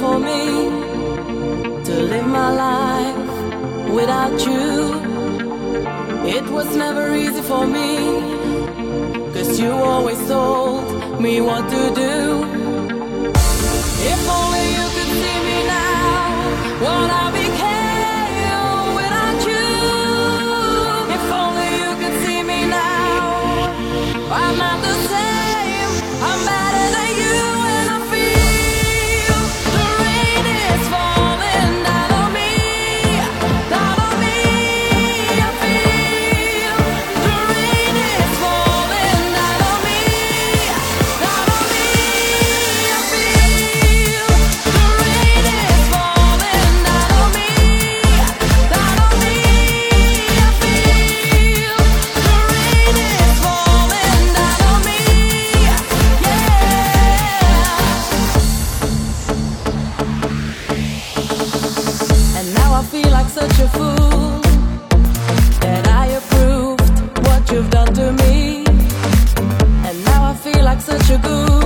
for me to live my life without you. It was never easy for me, cause you always told me what to do. If such a fool.